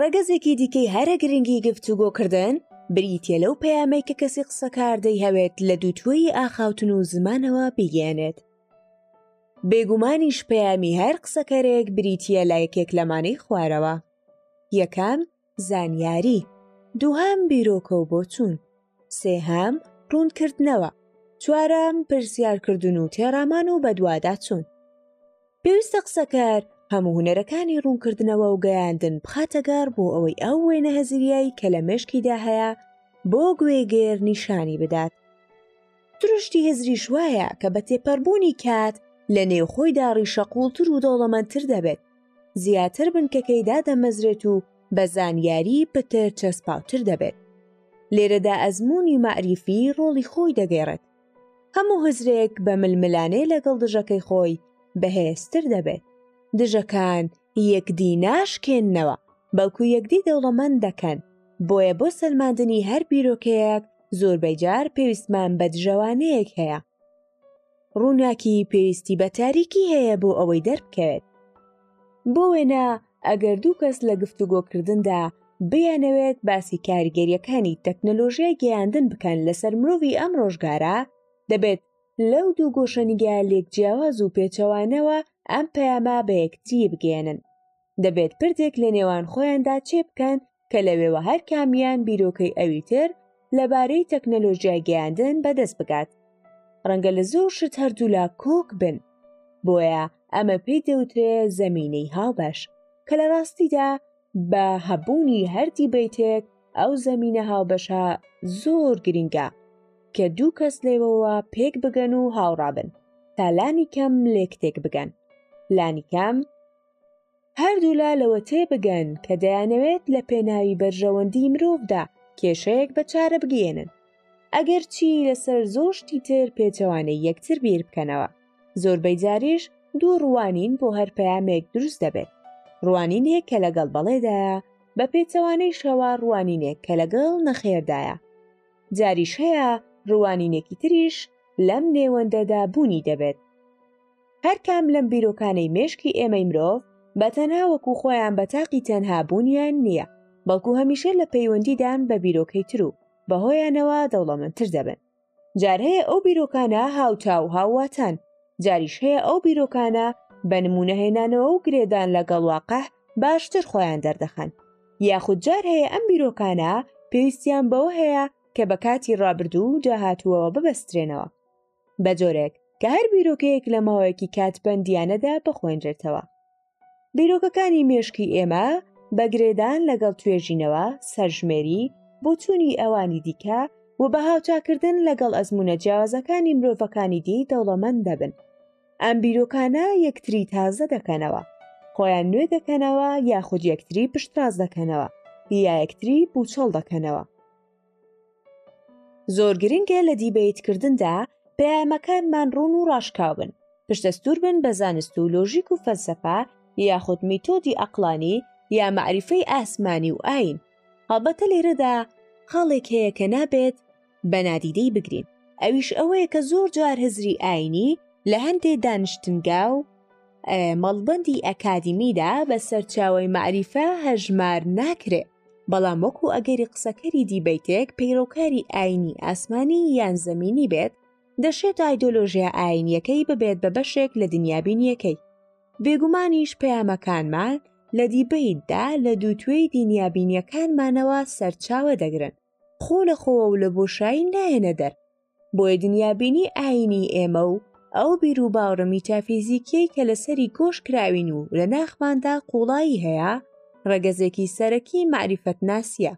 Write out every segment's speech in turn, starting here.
ڕەگەزێکی دیکەی هەرە گرنگی گفتوگۆ کردن بریتە لەو پەیامەی کە کەسی قسەکار دەیهەوێت لە دووتوێی ئاخاوتن و زمانەوە بیگەێنێت بێگومانیش پەیامی هەر قسەکەرێک بریتە لە یەکێک لەمانەی خوارەوە یەکەم زانیاری دووهەم بیرۆکە و بۆچوون سێهەم، ڕوونکردنەوە. چوارەم، پرسیارکردن و تێڕامان و بەدواداچوون. پێویستە قسەکەر هەموو هونەرەکانی ڕوونکردنەوە و گەیاندن بخاتە گەڕ بۆ ئەوەی ئەو وێنە هەزریایی کە لە مێشکیدا هەیە بۆ گوێگر نیشانی بدات. سروشتی هزریش وایە کە بە تێپەڕبوونی کات لە نێوخۆیدا ڕیشە قووڵتر و دەوڵەمەندتر دەبێت، زیاتر بنکەکەی دادەمەزرێت و بە زانیاری پتر چەسپاوتر دەبێت لێرەدا ئەزمموی مەعریفی ڕۆڵی خۆی دەگەێڕێت هەموو هزرێک بە ململانێ لەگەڵ دژەکەی خۆی بەهێزتر دەبێت دژەکان یەکدی ناشکێننەوە بەڵکو یەکدی دەوڵەمەند دەکەن بۆیە بۆ سەلماندنی هەر بیرۆکەیەک زۆربەی جار پێویستمان بە دژەوانەیەک هەیە ڕووناکی پێویستی بە تاریکی هەیە بۆ ئەوەی دەربکەوێت بۆ وێنە ئەگەر دوو کەس لە گفتوگۆکردندا بیانەوێت باسی کاریگەریەکانی تەکنەلۆژیای گەیاندن بکەن لەسەر مرۆڤی ئەم ڕۆژگارە دەبێت لەو دوو گۆشەنیگە لێک جیاواز و پێچەوانەوە ئەم پەیامە بە یەکتری بگەێنن دەبێت پردێک لە نێوان خۆیاندا چێ بکەن کە لەوێوە هەر کامیان بیرۆکەی ئەوی تر لەبارەی تەکنەلۆژیای گەیاندن بەدەست بگات ڕەنگە لە زۆر شت هەردوولا کۆک بن بۆیە ئەمە پێی دەوترێ زەمینەی هاوبەش کە لە ڕاستیدا بە هەبوونی هەردی بیتێک ئەو زەمینە هاوبەشە زۆر گرینگە کە دوو کەس لێوەوە پێک بگەن و هاوڕابن تا لانی کەم لێکتێک بگەن لانی کەم هەردوولا لەوە تێبگەن کە دەیانەوێت لە پێناوی بەرژەوەندی مرۆڤدا کێشەیەک بە چارە بگەیەنن ئەگەر چی لەسەر زۆر شتی تر پێچەوانەی یەکتر بیر بکەنەوە زۆربەی جاریش دوو ڕوانین بۆ هەر پەیامێک دروست دەبێت ڕوانینێک کە لەگەڵ بەڵێدایە بە پێچەوانەی شەوا ڕوانینێک کە لەگەڵ نەخێردایە جاریش هەیە ڕوانینێکی تریش لەم نێوەندەدا بوونی دەبێت هەرکام لەم بیرۆکانەی مێشکی ئێمەی مرۆڤ بە تەنها وەکو خۆیان بە تاقی تەنها بوونیان نییە بەڵکو هەمیشە لە پەیوەندیدان بە بیرۆکەی تر و بەهۆیانەوە دەوڵەمەندتر دەبن جار هەیە ئەو بیرۆکانە هاوتا و هاوواتان جاریش هەیە ئەو بیرۆکانە بە نمونەهێنانەوە و گرێدان لەگەڵ واقع باشتر خۆیان دەردەخەن یاخود جار هەیە ئەم بیرۆکانە پێویستیان بەوە هەیە کە بە کاتی ڕابردوو و داهاتووەوە ببەسترێنەوە بە جۆرێک کە هەر بیرۆکەیەک لە ماوەیەکی کات بەندیانەدا بخوێنرێتەوە بیرۆکەکانی مێشکی ئێمە بە گرێدان لەگەڵ توێژینەوە سەرژمێری بۆچوونی ئەوانی دیکە و بە هاوچاکردن لەگەڵ ئەزمونە جیاوازەکانی مرۆڤەکانی دی دەوڵەمەند دەبن ئەم بیرۆکانە یەکتری تازە دەکەنەوە خۆیان نوێ دەکەنەوە یاخود یەکتری پشتڕاز دەکەنەوە یا یەکتری پوچەڵ دەکەنەوە زۆر گرنگە لە دیبەیتکردندا پەیامەکانمان ڕوون و ڕاشکاون پشتەستور بن بە زانست و لۆژیک و فەلسەفە یاخود میتۆدی ئەقلانی یا معریفەی ئاسمانی و ئاین هەڵبەتە لێرەدا خاڵێک هەیە کە نابێت بە نادیدەی بگرین ئەویش ئەوەیە کە زۆر جار هزری ئاینی لە هەندێ دانیشتنگا و مەڵبەندی ئەکادیمیدا بە سەرچاوی معریفە هەژمار ناکرێت بەڵام وەکو ئەگەری قسەکەری دیبەیتێک پەیرۆکاری ئاینی ئاسمانی یان زەمینی بێت دەشێت ئایدۆلۆژیا ئاینیەکەی ببێت بە بەشێک لە دنیابینیەکەی بێگومانیش پەیامەکانمان لە دیبەیتدا لە دووتێی دینیابینیەکانمانەوە سەرچاوە دەگرن خۆ لە خۆوە و لە بۆشایی نایەنە دەر بۆیە دنیابینی ئاینی ئێمە و ئەو بیر و باوڕە میتافیزیکیەی کە لەسەری گۆش کراوین و لە ناخماندا قوڵایی هەیە ڕەگەزێکی سەرەکی معریفەت ناسیە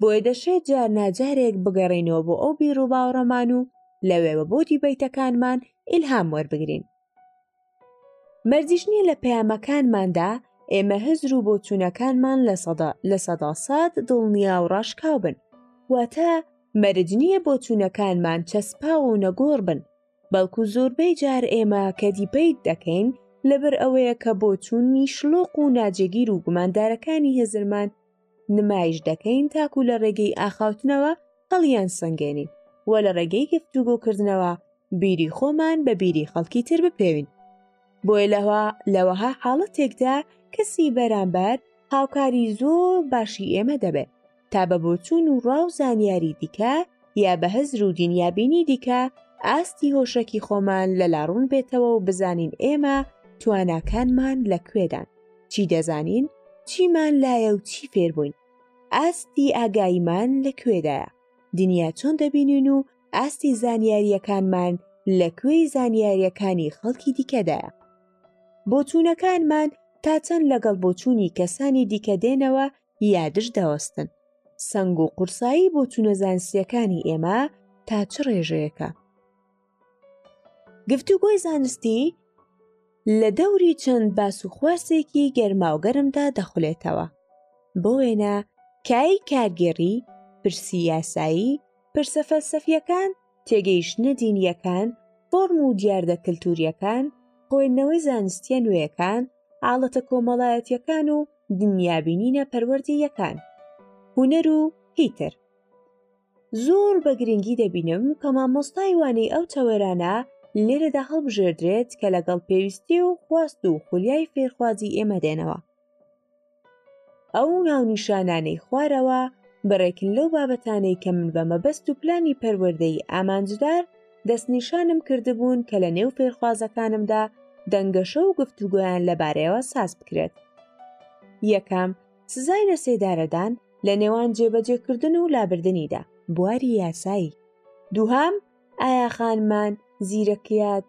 بۆیە دەشێت جار ناجارێک بگەڕینەوە بۆ ئەو بیر و باوڕەمان و لەوێوە بۆ دیبیتەکانمان ئیلهام وەربگرین مەرجیش نییە لە پەیامەکانماندا ئێمە هزر و بۆچوونەکانمان لە سەدا لە سەدا سات دڵنیا و ڕاشکاو بن واتە مەرج نییە بۆچوونەکانمان چەسپاو و نەگۆڕ بن بەڵکو زۆربەی جار ئێمە کە دیبەیت دەکەین لەبەر ئەوەیە کە بۆچوونی شلۆق و ناجێگیر و گوماندارەکانی هزرمان نمایش دەکەین تاکو لە ڕێگەی ئاخاوتنەوە هەڵیان سنگێنین و لە ڕێگەی گفتوگۆکردنەوە بیری خۆمان بە بیری خەڵکی تر بپێوین بۆیە لەوە لەوەها حاڵەتێکدا کەسی بەرامبەر هاوکاری زۆر باشی ئێمە دەبێت تا بە بۆچوون و ڕاو زانیاری دیکە یا بە هەزر و دینیابینی دیکە ئاستی هۆشەکی خۆمان لە لاڕوون بێتەوە و بزانین ئێمە تواناکانمان لە کوێدان چی دەزانین چیمان لایە و چی فێربووین ئاستی ئاگاییمان لە کوێدایە دنیا چۆن دەبینین و ئاستی زانیارییەکانمان لە کوێی زانیارییەکانی خەڵکی دیکەدایە بۆچوونەکانمان تا چەند لەگەڵ بۆچوونی کەسانی دیکە دێنەوە یادش دەوەستن سنگ و قورسایی بۆچوونە زانستیەکانی ئێمە تا چ ڕێژەیەەکە گفتوگۆی زانستی لە دەوری چەند باس و خواسێکی گەرماوگەرمدا دەخولێتەوە بۆ وێنە کای کارگێڕی پرسی یاسایی پرسە فەلسەفیەکان تێگەیشتنە دینیەکان فۆرم و دیاردە کللتوریەکان خۆێندنەوەی زانستیە نوێیەکان ئاڵەتە کۆمەڵایەتیەکان و دنیابینینە پەروەردەیەکان هوەر و هیتر زۆر بە گرنگی دەبینم کە مامۆستای وانەی ئەو تەوەرانە لێرەدا هەڵبژێردرێت کە لەگەڵ پێویستی و خواست و خولیای فێرخوازی ئێمە دێنەوە ئەو ناونیشانانەی خوارەوە بڕێک لەو بابەتانەی کە من بە مەبەست و پلانی پەروەردەی ئامانجدار دەستنیشانم کردبوون کە لە نێو فێرخوازەکانمدا دەنگەشە و گفتوگویان لەبارەیەوە ساز بکرێت یەکەم سزای لەسێدارەدان لە نێوان جێبەجێکردن و لابردنیدا بواری یاسایی دووهام ئایا خانمان زیرەکیات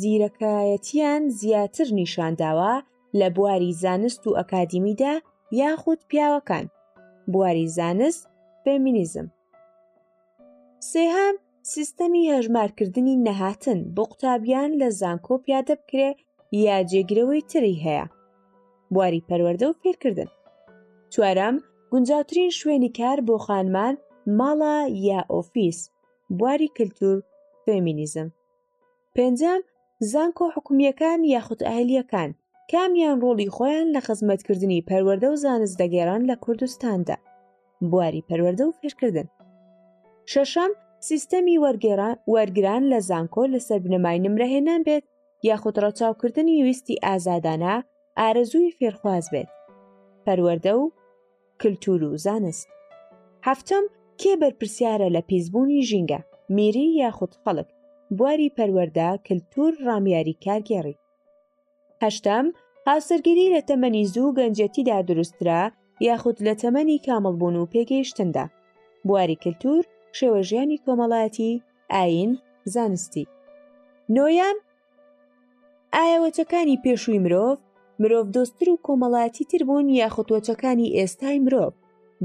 زیرەکایەتیان زیاتر نیشانداوە لە بواری زانست و ئەکادیمیدا یاخود پیاوەکان بواری زانست فێمینیزم سێهەم سیستەمی هەژمارکردنی نەهاتن بۆ قوتابیان لە زانکۆ پیادە بکرێ یا جێگرەوەی تری هەیە بواری پەروەەردە و فێرکردن چوارەم گونجاوترین شوێنی کار بۆ خانمان ماڵە یا ئۆفیس بواری کللتور فێمینیزم پێنجەم، زانکۆ حکومییەکان یاخود ئەهلییەکان، کامیان ڕۆڵی خۆیان لە خزمەتکردنی پەروەردە و زانست دەگێڕن لە کوردستاندا؟ بواری پەروەردە و فێرکردن. شەشەم، سیستەمی وەرگێڕان، وەرگران لە زانکۆ لەسەر بنەمای نمرەهێنان بێت یاخود ڕەچاوکردنی ویستی ئازادانە، ئارەزووی فێرخواز بێت؟ پەروەردە و. کلتور و زانست هەفتم کێ بەرپرسیارە لە پیسبوونی ژینگە میری یاخود خەڵک بواری پەروەەردە کللتور ڕامیاری کارگێڕی هەشتم هاوسەرگیری لە تەمەنی زوو گەنجەتیدا دروسترا یاخود لە تەمەنی کامەڵبوون و پێگەیشتندا بواری کللتور شێوەژیانی کۆمەڵایەتی ئاین زانستی نۆیان ئایا وەچەکانی پێشووی مرۆڤ مرۆڤ دۆستتر و کۆمەڵایەتی تر بوون یاخود وەچەکانی ئێستای مرۆڤ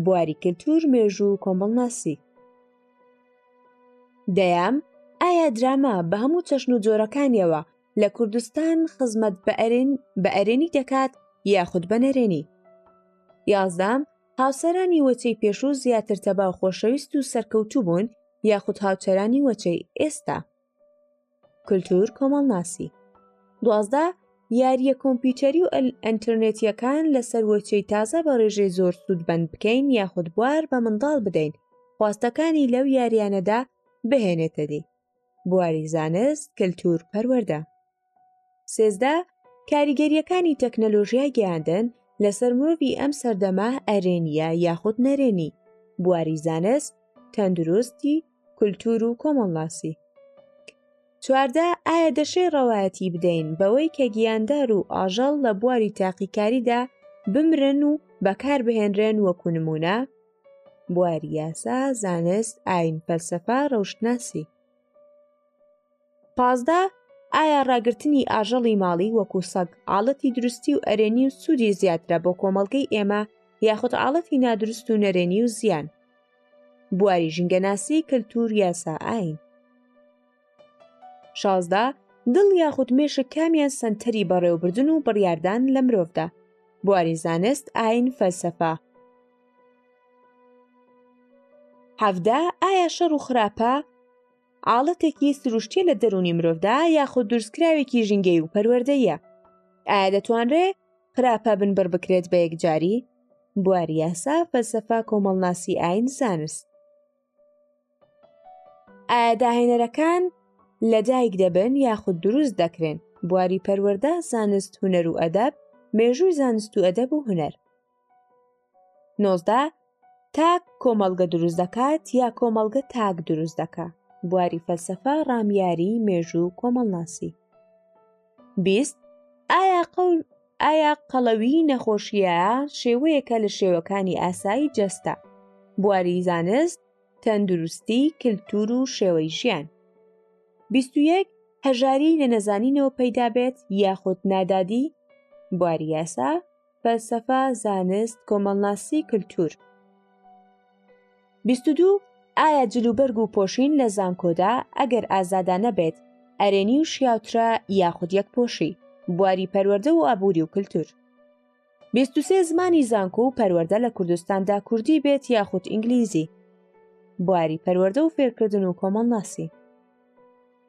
بواری کللتور مێژوو و کۆمەڵناسی دەیام ئایا دراما بە هەموو چەشن و جۆرەکانیەوە لە کوردستان خزمەت بە ئەرێن بە ئەرێنی دەکات یاخود بە نەرێنی یازدام هاوسەرانی وەچەی پێشوو زیاتر تەبا خۆشەویست و سەرکەوتوو بوون یاخود هاوچەرانی وەچەی ئێستا کللتور کۆمەڵناسی دوازدە یاریە کۆمپیوتەری و ئەتەرنێتیەکان لە سەروەچەی تازە بە ڕێژەی زۆر سوود بند بکەین یاخود بوار بە منداڵ بدەین خواستەکانی لەو یاریانەدا بهێنێتە دی بواری زانست کللتور پەروەەردە سێزدە کاریگەریەکانی تەکنەلۆژیای گەیاندن لەسەر مرۆڤی ئەم سەردەمە ئەرێنیە یاخود نەرێنی بواری زانست تەندروستی کولتور و کۆمەڵناسی چواردە ئایا دەشێ ڕەوایەتی بدەین بەوەی کە گیاندار و ئاژەڵ لە بواری تاقیکاریدا بمرن و بەکار بهێنرێن وەکو نمونە بواری یاسا زانست ئاین فەلسەفە ڕەوشناسی پازدە ئایا ڕاگرتنی ئاژەڵی ماڵی وەکو سەگ ئاڵەتی دروستی و ئەرێنی و سوودی زیاترە بۆ کۆمەڵگەی ئێمە یاخود ئاڵەتی نادروست و نەرێنی و زیان بواری ژینگەناسی کەلتور یاسا ئاین شازدە دڵ یاخود مێشە کامیان سنتەری بەڕێوبردن و بڕاردان لە مرۆڤدا بواری زانست ئاین فەلسەفە هەفدا ئایا شەڕ و خراپە ئاڵەتێکی سروشتیە لە دەرونی مرۆڤدا یاخود دروستکراوێکی ژینگەی و پەروەردەیە ئایا دەتوانرێ خراپە بن بڕ بکرێت بە یەکجاری بواری یاسا فەلسەفا کۆمەڵناسی ئاین زانست ئایا داهێنەرەکان لە دایک دەبن یاخود دروست دەکرێن بواری پەروەەردە زانست هوەر و ئەدەب مێژووی زانست و ئەدەب و هوەر نۆزدە تاک کۆمەڵگە دروست دەکات یا کۆمەڵگە تاک دروست دەکا بواری فەلسەفە ڕامیاری مێژوو و کۆمەڵناسی بیست ئایا قەول ئایا قەڵەوی نەخۆشیە شێوەیەکە لە شێوەکانی ئاسایی جەستە بواری زانست تەندروستی کللتور و شێوەی ژیان بیست و یەک هەژاری لە نەزانینەوە پەیدا بێت یاخود نادادی بواری یاسا فەلسەفە، زانست، کۆمەڵناسی، کلتور. 22 ئایا جلوبەرگ و پۆشین لە زانکۆدا ئەگەر ئازادانە بێت ئەرێنی و شیاوترە یاخود یەک پۆشی بواری پەروەەردە و ئابووری و کللتور. 23 زمانی زانکۆ و پەروەەردە لە کوردستاندا کوردی بێت یاخود ئینگلیزی بواری پەروەەردە و فێرکردن و کۆمەڵ ناسی.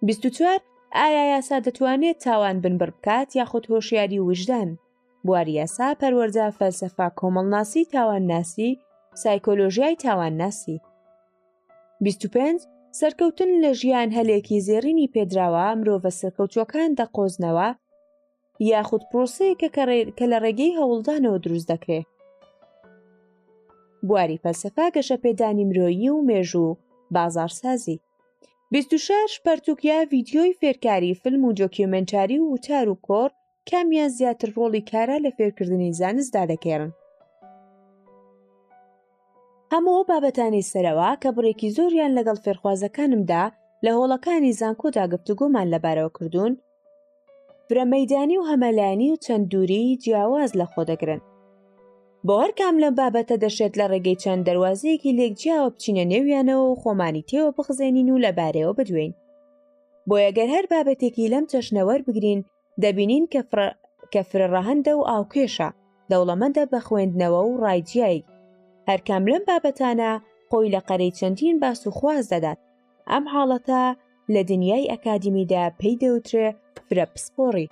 24 ئایا یاسا دەتوانێت تاوان بنبڕ بکات یاخود هۆشیاری وجدان بواری یاسا پەروەەردە فەلسەفا کۆمەڵناسی تاوانناسی سایکۆلۆژیای تاوانناسی 25 سەرکەوتن لە ژیان هەلێکی زێڕینی پێدراوە مرۆڤە سەرکەوتوەکان دەقۆزنەوە یاخود پرۆسەیەکە کە لە ڕێگەی هەوڵدانەوە دروست دەکرێت بواری فەلسەفا گەشە پێدانی مرۆیی و مێژوو بازارسازی 26 پەرتوکیا ڤیددیۆی فێرکاری فلم و جۆکیۆمنتاری و وتار و کۆر کامیان زیاتر ڕۆڵی کارا لە فێرکردنی زانستدا دەکێڕن هەموو ئەو بابەتانەی سەرەوە کە بڕێکی زۆریان لەگەڵ فێرخوازەکانمدا لە هۆڵەکانی زانکۆدا گفتوگۆمان لەبارەوە کردوون فرە مەدانی و هەمەلایانی و چەند دووری جیاواز لە خۆ دەگرن بۆ هەرکام لەم بابەتە دەشێت لە ڕێگەی چەند دەواازەیەکی لێک جیاوە بچینە نێویانەوە و خۆمانی تێوە بخزێنین و لەبارەوە بدوێین بۆ یەگەر هەر بابەتێکی لەم چەشنەوەەر بگرین دەبینین کە فرەڕەهەندە و ئاوکێشە دەوڵەمەندە بە خوێندنەوە و ڕای جیایگ هەرکام لەم بابەتانە خۆی لە قەرەی چەندین باس و خواز دەدات ئەم حاڵەتە لە دنیای ئەکادیمیدا پێی دەوترێ فرە پسپۆڕی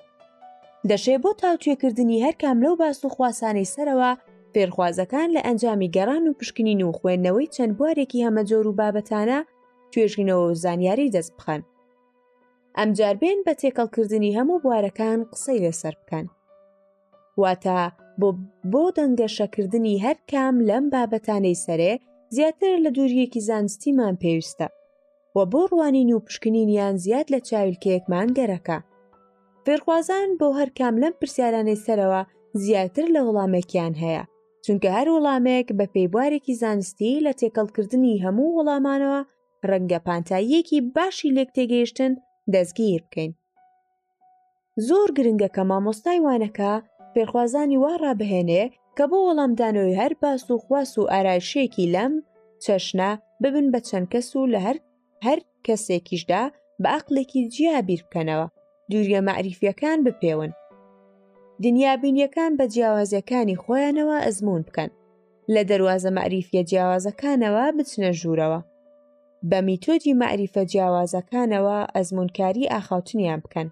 دەشێ بۆ تاوتوێکردنی هەر کام لەو باس و خواسانەی سەرەوە فێرخوازەکان لە ئەنجامی گەڕان و پشکنین و خوێندنەوەی چەند بوارێکی هەمەجۆر و بابەتانە توێژینەوە و زانیاری دەست بخەن ئەمجار بێن بە تێکەڵکردنی هەموو بوارەکان قسەی لەسەر بکەن واتە بۆ بۆ دەنگەشەکردنی هەر کام لەم بابەتانەی سەرێ زیاتر لە دووریەکی زانستیمان پێویستە و بۆ ڕوانین و پشکنینیان زیاد لە چاویلکەیەکمان گەرەکە فێرخوازان بۆ هەر کام لەم پرسیارانەی سەرەوە زیاتر لە وڵامێکیان هەیە چونکە هەر وڵامێک بە پێیبوارێکی زانستی لە تێکەڵکردنی هەموو وڵامانەوە ڕەنگە پانتاییەکی باشی لێک تێگەیشتن دەستگیر بکەین زۆر گرنگە کە مامۆستای وانەکە پێخوازانی وا ڕابهێنێ کە بۆ وەڵامدانەوەی هەر باس و خواس و ئارایشێکی لەم چەشنە ببن بە چەند کەس و لە هەر هەر کەسێکیشدا بە ئەقلێکی جیا بیر بکەنەوە دووریە مەعریفیەکان بپێون دنیابینیەکان بە جیاوازەکانی خۆیانەوە ئەزمون بکەن لە دەروازە مەعریفیە جیاوازەکانەوە بچنە ژوورەوە بە میتۆدی مەعریفە جیاوازەکانەوە ئەزمونکاری ئاخاوتنیان بکەن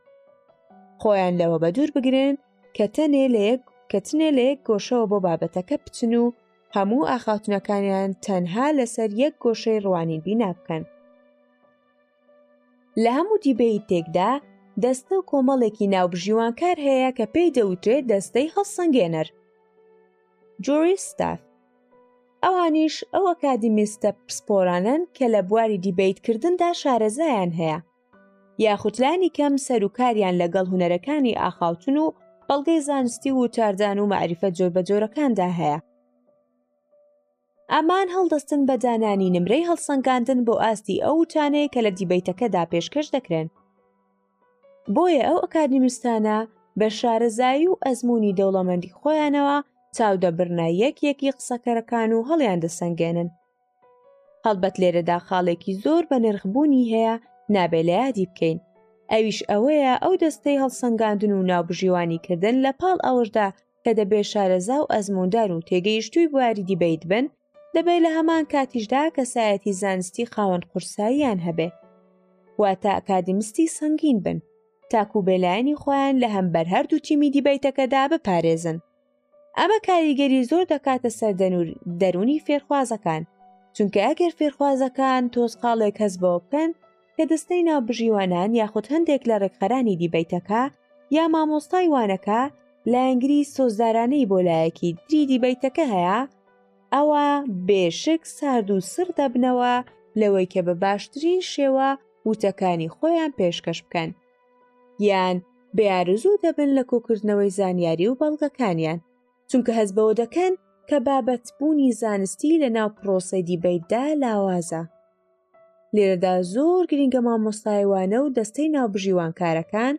خۆیان لەوە بە دوور بگرن کە تەنێ لە یەک کەچنێ لە یەک گۆشەوە بۆ بابەتەکە بچن و هەموو ئاخاوتنەکانیان تەنها لەسەر یەک گۆشەی ڕوانین بینا بکەن لە هەموو دیبەی تێکدا دەستە و کۆمەڵێکی ناوبژیوانکار هەیە کە پێی دەوترێت دەستەی هەڵسەنگێنەر جۆری ستاف ئەوانیش ئەو ئەکادیمیستە پسپۆرانن کە لە بواری دیبیتکردندا شارەزایان هەیە یاخودلانی کەم سەروکاریان لەگەڵ هوەرەکانی ئاخاوتن و بەڵگەی زانستی و تاردان و معریفە جۆربەجۆرەکاندا هەیە ئەمان هەڵدەستن بە دانانی نمرەی هەڵسەنگاندن بۆ ئاستی ئەو وتانەیە کە لە دیبەیتەکەدا پێشکەش دەکرێن بۆیە ئەو ئەکادمیستانە بە شارەزایی و ئەزمموی دەوڵەمەندی خۆیانەوە چاودەبرنە یەک یەکی قسەکەرەکان و هەڵیان دەسەنگێنن هەڵبەت لێرەدا خاڵێکی زۆر بە نرخبوونی هەیە نابێ لە یادی بکەین ئەویش ئەوەیە ئەو دەستەی هەڵسەنگاندن و ناوبژیوانی کردن لە پاڵ ئەوەشدا کە دەبێ شارەزا و ئەزموندار و تێگەیشتووی بواری دیبەیت بن، دەبێ لە هەمان کاتیشدا کەسایەتی زانستی خاوەن قورساییان هەبێ. واتە ئەکادیمستی سەنگین بن، تاکوو بێلایەنی خۆیان لە هەمبەر هەردوو تیمی دیبەیتەکەدا بپارێزن. ئەمە کاریگەری زۆر دەکاتە سەر دەروونی فێرخوازەکان، چونکە ئەگەر فێرخوازەکان تۆزقاڵێک هەست بەوە بکەن، کە دەستەی ناوبژیوانان یاخود هەندێک لە ڕێکخەرانی دیبەیتەکە یا مامۆستای وانەکە لایەنگری سۆزدارانەی بۆ لایەکی تری دیبەیتەکە هەیە ئەوە بێشک سارد و سڕ دەبنەوە لەوەی کە بە باشترین شێوە وتەکانی خۆیان پێشکەش بکەن یان بێارزوو دەبن لە کۆکردنەوەی زانیاری و بەڵگەکانیان چونکە هەز بەوە دەکەن کە بابەتبوونی زانستی لە ناو پرۆسەی دیبەیتدا لاوازە لێرەدا زۆر گرینگە مامۆستایوانە و دەستەی ناوبژیوانکارەکان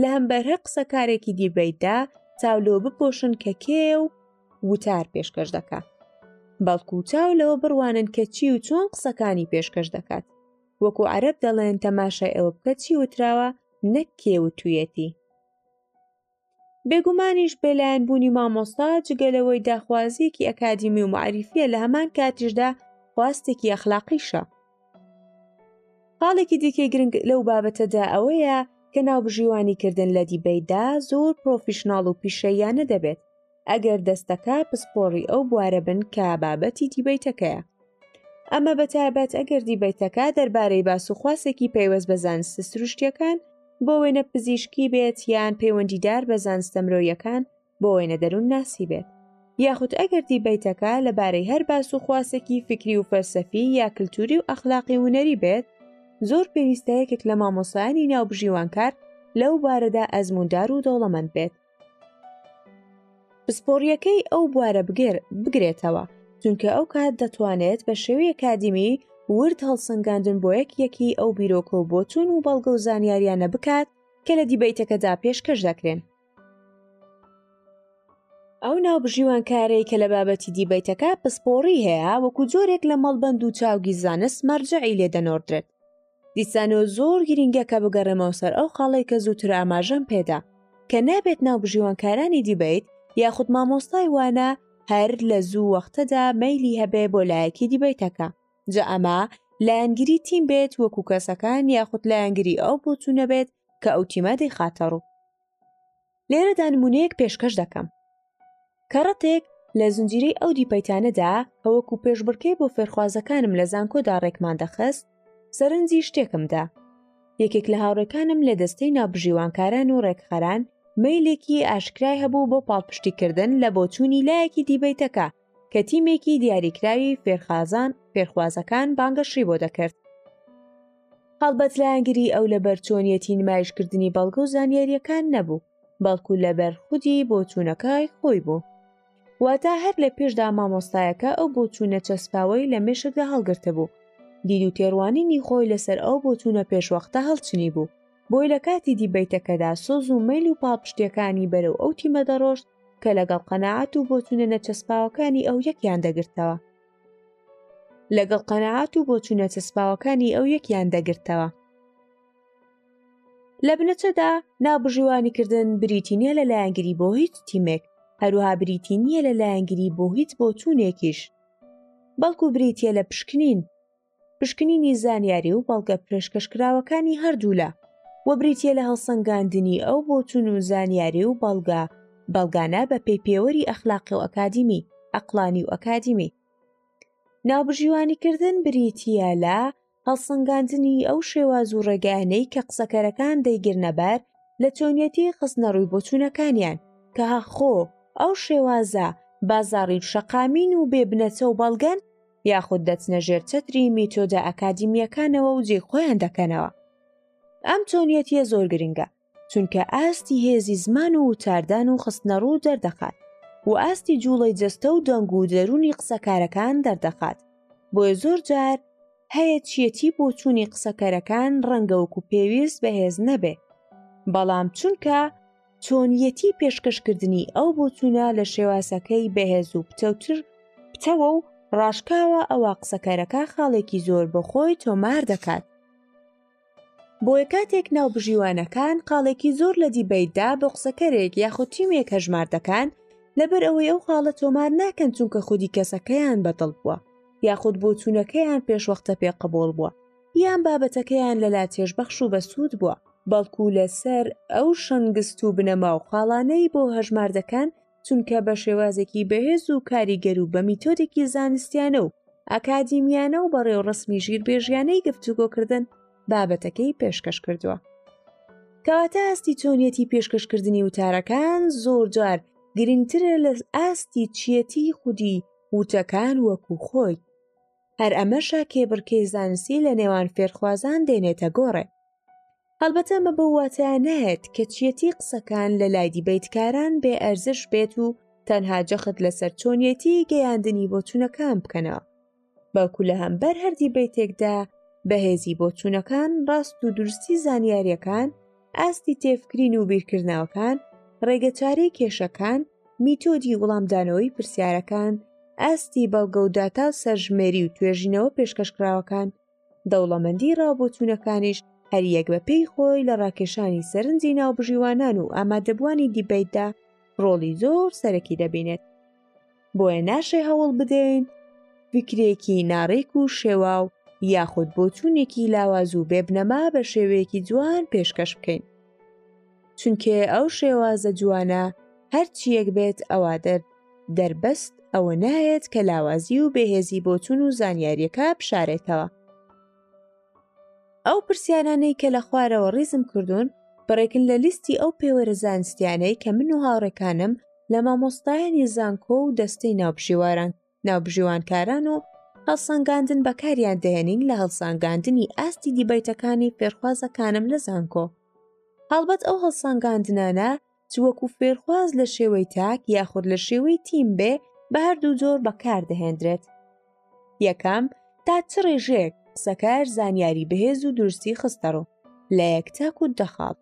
لە هەمبەرهە قسەکارێکی دیبیتدا تاولۆ بپۆشن کە کێ و وتار پێشکەش دەکات بەڵکو چاو لەوە بڕوانن کە چی و چۆن قسەکانی پێشکەش دەکات وەکو عرب دەڵێن تەماشای ئەوە بکە چی وتراوە نەک کێ و تویەتی بێگومانیش بێلایەن بوونی مامۆستا جگە لەوەی داخوازیەکی ئەکادیمی و مەعریفە لە هەمان کاتیشدا خواستێکی ئەخلاقیشە خاڵێکی دیکە گرنگ لەو بابەتەدا ئەوەیە کە ناوبژیوانی کردن لە دیبەیدا زۆر پرۆفیشنناڵ و پیشەیانە دەبێت ئەگەر دەستەکە پسپۆڕی ئەو بوارە بن کە بابەتی دیبیتەکەیە ئەمە بەتابەت ئەگەر دیبیتەکە دەربارەی باس و خواسێکی پەیوەست بە زانستە سروشتیەکان بۆ وێنە پزیشکی بێت یان پەیوەندیدار بە زانستە مرۆیەکان بۆ وێنە دەروون ناسی بێت یاخود ئەگەر دیبیتەکە لەبارەی هەر باس و خواسێکی فکری و فەرسەفی یا کللتوری و ئەخلاقی ونەری بێت زۆر پێویستە یەکێک لە مامۆسایانی ناوبژیوانکار لەو بارەدا ئەزموندار و دەوڵەمەند بێت پسپۆڕییەکەی ئەو بوارە بگێر بگرێتەوە چونکە ئەو کات دەتوانێت بە شێوەیە کادیمی ورد هەڵسەنگاندن بۆ یەک یەکی ئەو بیرۆکە و بۆچون و بەڵگە و زانیاریانە بکات کە لە دیبیتەکەدا پێشکەش دەکرێن ئەو ناوبژیوانکارەی کە لە بابەتی دیبیتەکە پسپۆڕی هەیە وەکو جۆرێک لە مەڵبەند و چاوگی زانست مەرجەعی لێ دەنۆردرێت دیسانۆ زۆر گرینگە کە بگەڕێمەوە سەر ئەو خاڵێک کە زووتر ئاماژەم پێدا کە نابێت ناو بژیوانکارانی دیبیت یاخود مامۆستای وانە هەر لە زوو وەختەدا مەیلی هەبێ بۆ لایەکی دیبیتەکە جا ئەمە لایەنگری تیم بێت وەکو کەسەکان یاخود لایەنگری ئەو بۆچوونە بێت کە ئەو تیمە دەیخاتە ڕوو لێرەدا نمونەیەک پێشکەش دەکەم کەڕەتێک لە زنجیرەی ئەو دیپەیتانەدا هەوەکو پێشبڕکەی بۆ فێرخوازەکانم لە زانکۆدا ڕێکمان دەخست سەرنجی شتێکمدا یەکێک لە هاوڕێکانم لە دەستەی ناوبژیوانکاران و ڕێکخەران مەیلێکی ئاشکرای هەبوو بۆ پاڵپشتیکردن لە بۆچوونی لایەکی دیبیتەکە کە تیمێکی دیاریکراوی فێرخازان فێرخوازەکان بانگەشی بۆ دەکرد هەڵبەت لایەنگری ئەو لەبەر چۆنیەتی نمایشکردنی بەڵگە و زانیاریەکان نەبوو بەڵکو لەبەر خودی بۆچوونەکەی خۆی بوو واتە هەر لە پێشدا مامۆستایەکە ئەو بۆچوونە چەسپاوەی لە مێشکدا هەڵگرتە بوو دید و تێڕوانینی خۆی لەسەر ئەو بۆچوونە پێشوەختە هەڵچنی بوو بۆی لە کاتی دیبیتەکەدا سۆز و میل و پاڵپشتەکانی بەرەو ئەو تیمە دەڕۆشت کە لەگەڵ قەنەعات و بۆچونە نەچەسپاوەکانی ئەو یەکیان دەگرتەوە لەگەڵ قەنەعات و بۆچونە چەسپاوەکانی ئەو یەکیان دەگرتەوە لە بنەچەدا نابژیوانیکردن بریتی نیە لە لایەنگری بۆ هیچ تیمێک هەروها بریتی نییە لە لایەنگری بۆ هیچ بۆچوونێکیش بەڵکو بریتە لە پشکنین پشکنینی زانیاری و بەڵگە پێشکەشکراوەکانی هەردوولا وە بریتە لە هەڵسەنگاندنی ئەو بۆچون و زانیاری و بەڵگە بەڵگانە بە پێی پێوەری ئەخلاقی و ئەکادیمی ئەقلانی و ئەکادیمی ناوبژیوانیکردن بریتە لە هەڵسەنگاندنی ئەو شێواز و ڕێگەیانەی کە قسەکەرەکان دەیگرنەبەر لە چۆنیەتی خستنەڕووی بۆچوونەکانیان کە هەخۆ ئەو شێوازە بازاڕی و شەقامین و بێبنەچە و بەڵگەن یاخود دەچنە ژێر چەتری میتۆدە ئەکادیمیەکانەوە و جێ خۆیان دەکەنەوە ئەم چۆنیەتیە زۆر گرنگە چونکە ئاستی هێزی زمان و وتاردان و خستنەڕوو دەردەخات و ئاستی جوڵەی جەستە و دەنگ و دەرونی قسەکارەکان دەردەخات بۆیە زۆر جار هەیە چیەتی بۆ چوونی قسەکەرەکان ڕەنگەوەکو پێویست بەهێز نەبێ بەڵام چونکە چۆنیەتی پێشکەشکردنی ئەو بۆچوونە لە شێوازەکەی بەهێز و پتەوتر پتەوە و ڕاشکاوە ئەوە قسەکەرەکە خاڵێکی زۆر بەخۆی تۆمار دەکات بۆیە کاتێک ناوبژیوانەکان قاڵێکی زۆر لە دیبیتدا بە قسەکەرێک یاخود تیمێک هەژمار دەکەن لەبەر ئەوەی ئەو خاڵە تۆمار ناکەن چونکە خودی کەسەکەیان بەدڵ بووە یاخود بۆچوونەکەیان پێشوەختە پێ قبول بووە یان بابەتەکەیان لەلا چێژبەخش و بەسوود بووە، بەڵکو لەسەر ئەو شەنگست و بنەما و خاڵانەی بۆ هەژمار دەکەن، چونکە بە شێوازێکی بەهێز و کاریگەر و بە میتۆدێکی زانستیانە و ئەکادیمیانە و بەڕێوڕەسمی ژیربێژیانەی گفتوگۆکردن بابەتەکەی پێشکەش کردووە. کەواتە ئاستی چۆنیەتی پێشکەشکردنی وتارەکان زۆرجار گرنگترە لە ئاستی چیەتی خودی وتەکان وەکو خۆی. هەر ئەمەشە کێبڕکێی زانستی لە نێوان فێرخوازان دێنێتە گۆڕێ هەڵبەتە ئەمە بەو واتایە نایەت کە چیەتی قسەکان لە لای دیبیتکاران بێ ئەرزش بێت و تەنها جەخت لەسەر چۆنیەتی گەیاندنی بۆچوونەکان بکەنەوە بەڵکو لە هەمبەر هەردی بیتێکدا بەهێزی بۆچوونەکان ڕاست و دروستی زانیاریەکان ئاستی تێفکرین و بیرکردنەوەکان ڕێگەچارەی کێشەکان میتۆدی وڵامدانەوەی پرسیارەکان ئاستی بەڵگە و داتا و سەرژمێری و توێژینەوە پێشکەشکراوەکان دەوڵەمەندی ڕاوبۆچوونەکانیش هەریەک بە پێی خۆی لە ڕاکێشانی سەرنجی ناوبژیوانان و ئامادەبووانی دیبیتدا ڕۆڵی زۆر سەرەکی دەبینێت بۆیە ناشێ هەوڵ بدەین فکرێکی ناڕێک و شێواو یاخود بۆچوونێکی لاواز و بێبنەما بە شێوەیەکی جوان پێشکەش بکەین چونکێ ئەو شێوازە جوانە هەرچیەک بێت ئەوا دەر دەربەست ئەوە نایەت کە لاوازی و بەهێزی بۆچون و زانیاریەکە بشارێتەوە ئەو پرسیارانەی کە لە خوارەوە ڕیزم کردوون بڕێکن لە لیستی ئەو پێوەرە زانستیانەی کە من و هاوڕێکانم لە مامۆستایانی زانکۆ و دەستەی ناوبژیواران ناوبژیوانکاران و هەڵسەنگاندن بەکاریان دەهێنین لە هەڵسانگاندنی ئاستی دیبیتەکانی فێرخوازەکانم لە زانکۆ هەڵبەت ئەو هەڵسانگاندنانە چ وەکو فێرخواز لە شێوەی تاک یاخود لە شێوەی تیم بێ بە هەردوو جۆر بەکاردەهێندرێت یەکەم تا چ ڕێژەیەک قسەکار زانیاری بەهێز و درستی خستەڕوو لە یەک تاک و دەخاڵ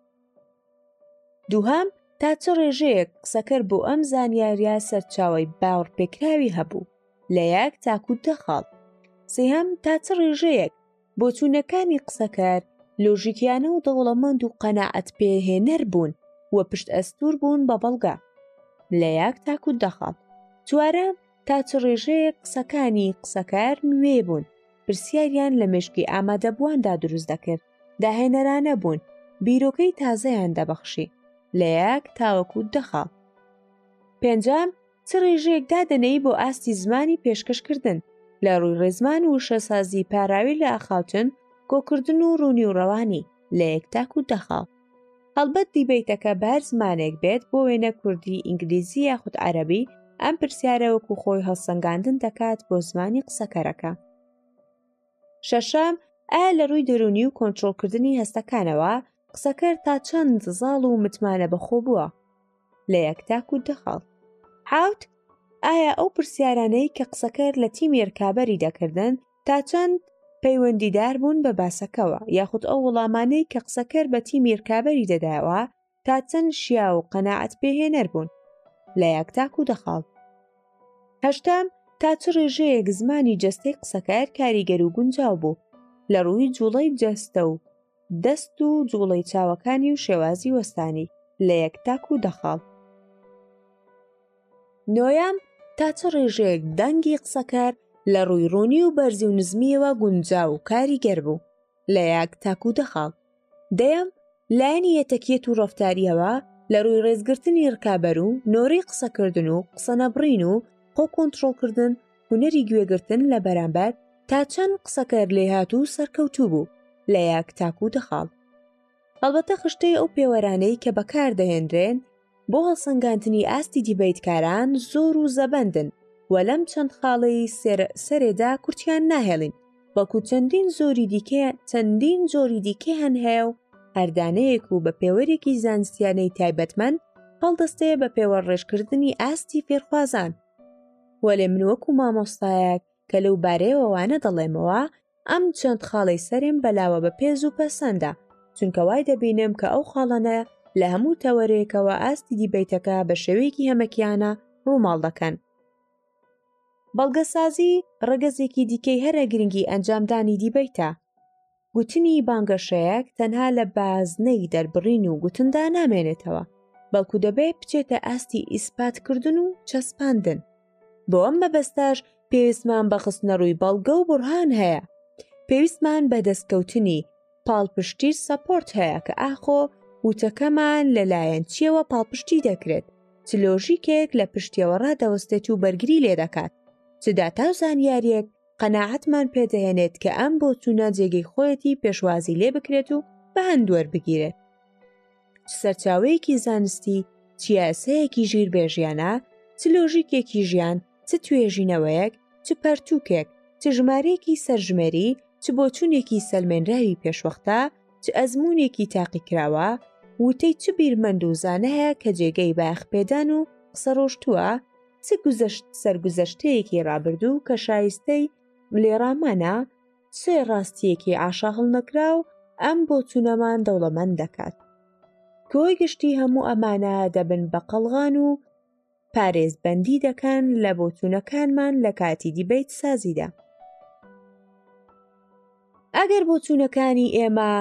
دووهام تا چ ڕێژەیەک قسەکەر بۆ ئەم زانیاریە سەرچاوی باوەڕپێکراوی هەبوو لە یەک تاکو دەخاڵ سێهەم تا چ ڕێژەیەک بۆچوونەکانی قسەکەر لۆژیکیانە و دەوڵەمەند و قەنەعەت پێهێنەر بوون و پشت ئەستور بوون بە بەڵگە لە یاک تاکو دەخەڵ چوارەم تا چ ڕێژەیە قسەکانی قسەکار نوێ بوون پرسیاریان لە مشکی ئامادەبوواندا دروست دەکرد داهێنەرانە بوون بیرۆکەی تازەیان دەبەخشی لە یەک تاوەکو دەخە پێنجام چ ڕێژەیەک دادەنەیی بۆ ئاستی زمانی پێشکەشکردن لە ڕووی ڕێزمان و وشەسازی پاراوی لە ئاخاوتن کۆکردن و ڕوونی و ڕەوانی لە یەک تاک و دەخاڵ هەڵبەت دیبیتەکە بار زمانێک بێت بۆ وێنە کوردی ئینگلیزی یاخود عەربی ئەم پرسیارە وەکو خۆی هەڵسەنگاندن دەکات بۆ زمانی قسەکەرەکە شەشەم ئایا لە ڕووی دەرونی و کۆنتترۆلکردنی هەستەکانەوە قسەکەر تا چەند زاڵ و متمانە بەخۆ بووە لە یەک تاک و دخڵ حوت ئایا ئەو پرسیارانەی کە قسەکەر لە تیمی رکابەری دەکردن تا چەند پەیوەندیدار بوون بە باسەکەوە یاخود ئەو وڵامانەی کە قسەکەر بە تیمی رکابەری دەدایەوە تا چەند شیا و قەنەعەت پێهێنەر بوون لە یەک تاک و دخڵ هەشتام تا چ ڕێژەیەک زمانی جەستەی قسەکەر کاریگەر و گونجاو بوو لە ڕووی جوڵەی جەستە و دەست و جوڵەی چاوەکانی و شێوازی وەستانی لە یەک تاک و دەخاڵ نۆیان تا چ ڕێژەیەک دەنگی قسەکار لە ڕووی ڕوونی و بەرزی و نزمیەوە گونجا و کاریگەر بوو لە یەک تاک و دەخاڵ دەیەم لایەنی یەتەکیەت و ڕفتاریەوە لە ڕووی ڕێزگرتنی ڕکابەر و نۆری قسەکردن و قسە نەبڕین و خۆ کۆنتترۆلکردن هونەری گوێگرتن لە بەرامبەر تا چەند قسەکەر لێهات و سەرکەوتوو بوو لە یەک تاکو و دەخاڵ هەڵبەتە خشتەی ئەو پێوەرانەی کە بەکاردەهێنرێن بۆ هەڵسەنگاندنی ئاستی دیبیتکاران زۆر و زەبەندن و لەم چەند خاڵی سێر سەرێدا کورتیان ناهێڵین وەکو چەندین زۆری دیکە چەندین جۆری دیکە هەن هەیە و هەردانەیەک و بە پێوەرێکی زانستیانەی تایبەتمەند هەڵدەستەیە بە پێوەڕێژکردنی ئاستی فێرخوازان وەلێ من وەکو مامۆستایەک کە لەو بارەیەوە وانە دەڵێمەوە ئەم چەند خاڵی سەرێم بەلاوە بە پێز و پەسەندە چونکە وای دەبینم کە ئەو خاڵەنە لە هەموو تەوەرەیەکەوە ئاستی دیبیتەکە بە شێوەیەکی هەمەکیانە ڕووماڵ دەکەن بەڵگەسازی ڕەگەزێکی دیکەی هەرە گرنگی ئەنجامدانی دیبیتە گوتنی بانگەشەیەک تەنها لە بازنەی دەربڕین و گوتندا نامێنێتەوە بەڵکو دەبێ بچێتە ئاستی ئیسپاتکردن و چەسپاندن بۆ ئەم مەبەستاش پێویستمان بە خستنە ڕووی بەڵگە و بڕهان هەیە پێویستمان بە دەستکەوتنی پاڵپشتی سەپۆرت هەیە کە ئاخۆ وتەکەمان لەلایەن چیەوە پاڵپشتی دەکرێت چ لۆژیکێک لە پشتیەوە ڕادەوەستێت و بەرگری لێ دەکات چ داتا و زانیاریەک قەناعەتمان پێ دەهێنێت کە ئەم بۆچوونە جێگەی خۆیەتی پێشوازی لێ بکرێت و بە هەندوەر بگیرێت سەرچاوەیەکی زانستی چیاسەیەکی ژیر بێژیانە چ لۆژیکێکی ژیان چ توێژینەوەیەک چ پەرتووکێک چ ژمارەیەکی سەرژمێری چ بۆچوونێکی سەلمێنراوی پێشوەختە چ ئەزمونێکی تاقیکراوە وتەی چ بیرمەند و زانەیە کە جێگەی باخپێدان و قسە ڕۆشتووە چ گوزەشت سەرگوزەشتەیەکی ڕابردوو کە شایستەی لێڕامانە چ ڕاستیەکی عاشا هەڵنەکراو ئەم بۆ چونەمان دەوڵەمەند دەکات کۆی گشتی هەموو ئەمانە دەبن بە قەڵغان و پارێزبەندی دەکەن لە بۆچوونەکانمان لە کاتی دیبیت سازیدا ئەگەر بۆچوونەکانی ئێمە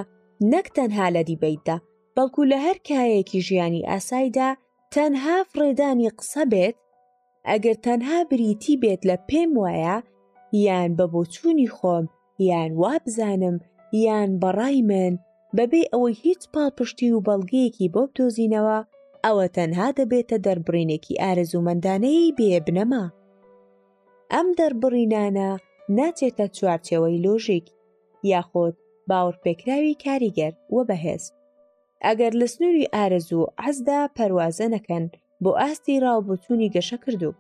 نەک تەنها لە دیبیتدا بەڵکو لە هەر کایەکی ژیانی ئاسایدا تەنها فڕێدانی قسە بێت ئەگەر تەنها بریتی بێت لە پێم وایە یان بە بۆچوونی خۆم یان وابزانم یان بەڕای من بەبێ ئەوەی هیچ پاڵپشتی و بەڵگەیەکی بۆ بدۆزینەوە ئەوە تەنها دەبێتە دەربڕینێکی ئارەزوومەندانەیەی بێ بنەما ئەم دەربڕینانە ناچێتە چوارچەوەی لۆژیک یاخۆت باوەڕپێکراوی کاریگەر و بەهێز ئەگەر لە سنووری ئارەزوو عەزدا پەروازە نەکەن بۆ ئاستی ڕاوبۆچوونی گەشە کردو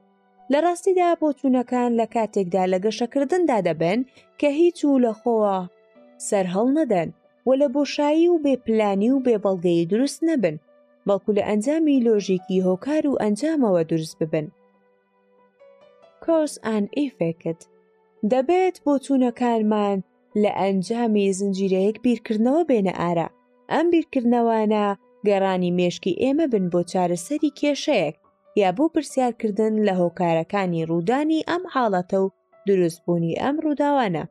لە ڕاستیدا بۆچوونەکان لە کاتێکدا لە گەشەکردندا دەبن کە هیچ و لە خۆوە سەرهەڵ نەدەن و لە بۆشایی و بێپلانی و بێبەڵگەی دروست نەبن بەڵکو لە ئەنجامی لۆژیکی هۆکار و ئەنجامەوە دروست ببن کۆز ئان ئیفێکت دەبێت بۆ چوونەکانمان لە ئەنجامی زنجیرەیەک بیرکردنەوە بێنە ئارا ئەم بیرکردنەوانە گەڕانی مێشکی ئێمە بن بۆ چارەسەری کێشەیەک یا بۆ پرسیارکردن لە هۆکارەکانی ڕوودانی ئەم حاڵەتە و دروستبوونی ئەم ڕووداوانە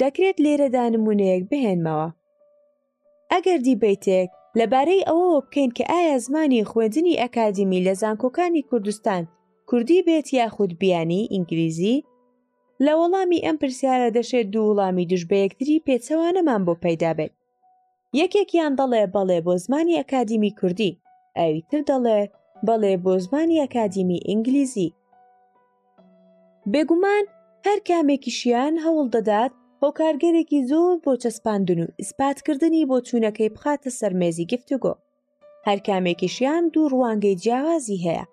دەکرێت لێرەدا نمونەیەک بهێنمەوە ئەگەر دیبەیتێک لەبارەی ئەوەوە بکەین کە ئایا زمانی خوێندنی ئەکادیمی لە زانکۆکانی کوردستان کوردی بێت یاخود بیانی ئینگلیزی لە وەڵامی ئەم پرسیارە دەشێت دوو وڵامی دژ بە یەکتری پێچەوانەمان بۆ پەیدا بێت یەکێکیان دەڵێ بەڵێ بۆ زمانی ئەکادیمی کوردی ئەوی تر دەڵێ بەڵێ بۆ زمانی ئەکادیمی ئینگلیزی بێگومان هەر کامێکیشیان هەوڵ دەدات هۆکارگەلێکی زۆر بۆ چەسپاندن و ئیسپاتکردنی بۆ چوونەکەی بخاتە سەرمێزی گفتوگۆ هەر کامێکیشیان دوو ڕوانگەی جیاوازی هەیە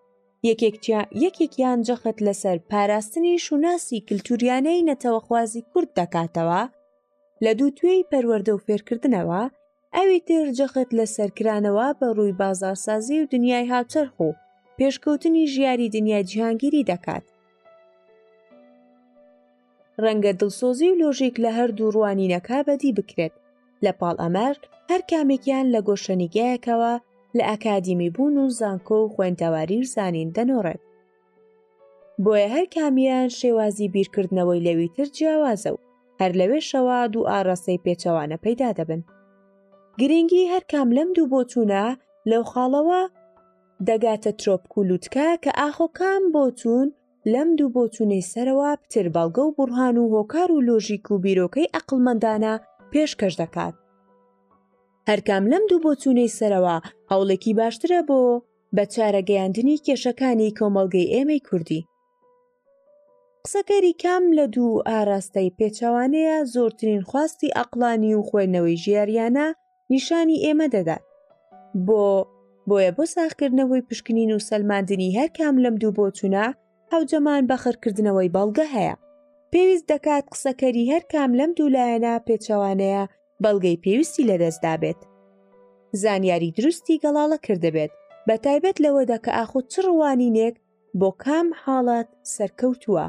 یەکێکیان جەخت لەسەر پاراستنی شوناسی کللتوریانەی نەتەوەخوازی کورد دەکاتەوە لە دوو توێی پەروەردە و فێرکردنەوە ئەوی تر جەخت لە سەرکرانەوە بە ڕووی بازارسازی و دنیای هاوچەرخ و پێشکەوتنی ژیاری دنیا جیهانگیری دەکات ڕەنگە دڵسۆزی و لۆژیک لە هەردوو ڕوانینەکە بەدی بکرێت لە پاڵ ئەمەر هەر کامێکیان لە گۆشەنیگایەکەوە لە ئەکادیمی بوون و زانکۆ و خوێندەواری و زانین دەنۆڕێت بۆیە هەر کامیان شێوازی بیرکردنەوەی لەوی تر جیاوازە و هەر لەوێشەوە دوو ئاڕاستەی پێچەوانە پەیدا دەبن گرنگی هەر کام لەم دوو بۆچوونە لەو خاڵەوە دەگاتە ترۆپک و لوتکە کە ئاخۆ کام بۆچوون لەم دوو بۆچوونەی سەرەوە پتر بەڵگە و بڕهان و هۆکار و لۆژیک و بیرۆکەی ئەقلمەندانە پێشکەش دەکات هەرکام لەم دوو بۆچوونەی سەرەوە هەوڵێکی باشترە بۆ بە چارەگەیاندنی کێشەکانی کۆمەڵگەی ئێمەی کوردی قسەکەری کام لە دوو ئاراستەی پێچوانەیە زۆرترین خواستی ئەقلانی و خوێندنەوەی ژیاریانە نیشانی ئێمە دەدات بۆ بۆیە بۆ ساخکردنەوەی پشکنین و سەلماندنی هەر کام لەم دوو بۆچوونە حوجەمان بەخڕکردنەوەی بەڵگە هەیە پێویست دەکات قسەکەری هەر کام لەم دوولایەنە پێچوانەیە بەڵگەی پێویستی لەدەستدابێت زانیاری دروستی گەڵاڵە کردبێت بە تایبەت لەوەدا کە ئاخۆ چ ڕوانینێک بۆ کام حاڵات سەرکەوتووە